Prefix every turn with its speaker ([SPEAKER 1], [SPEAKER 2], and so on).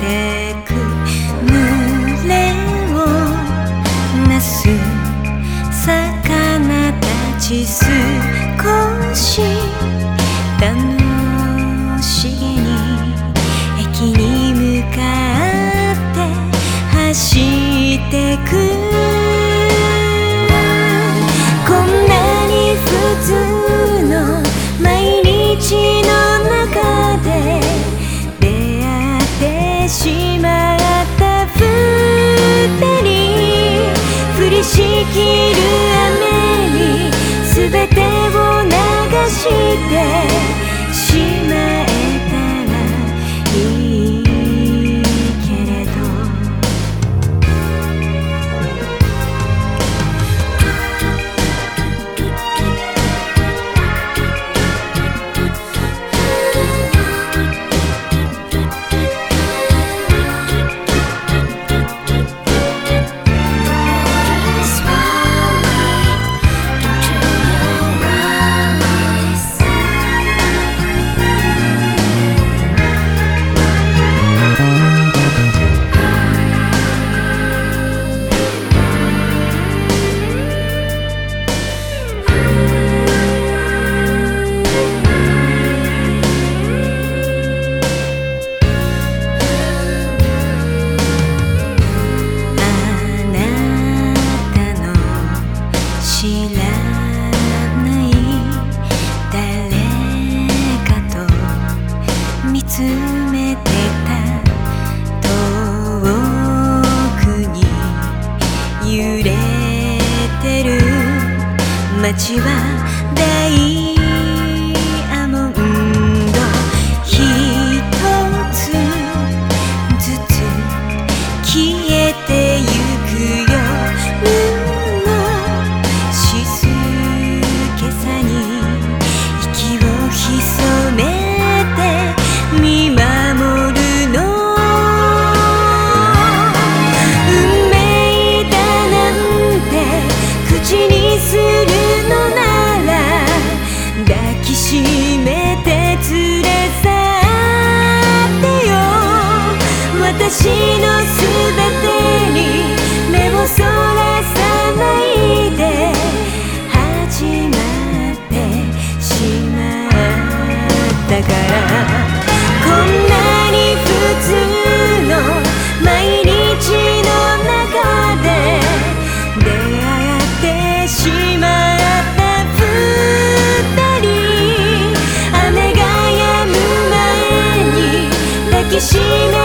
[SPEAKER 1] てく。群れをなす魚たち少し。だんき詰めてた遠くに揺れてる街は大」「こんなに普通の毎日の中で」「出会ってしまった二人」「雨が止む前に抱きしめ